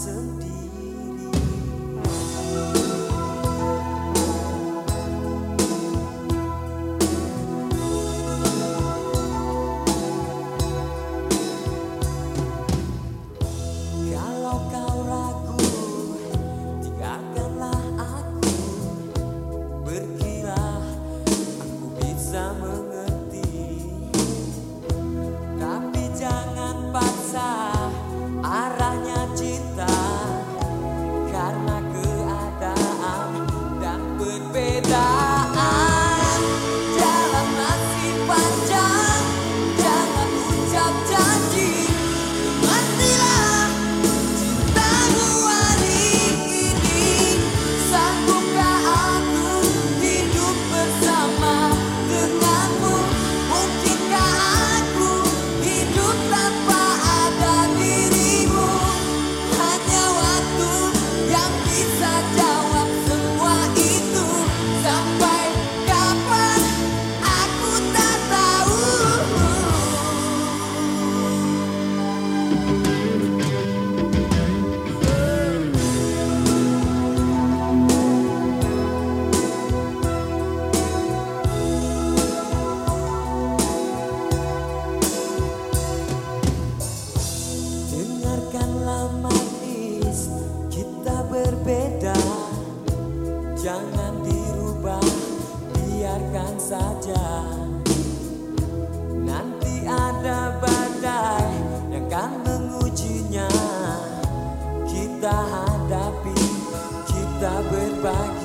tak mengujinya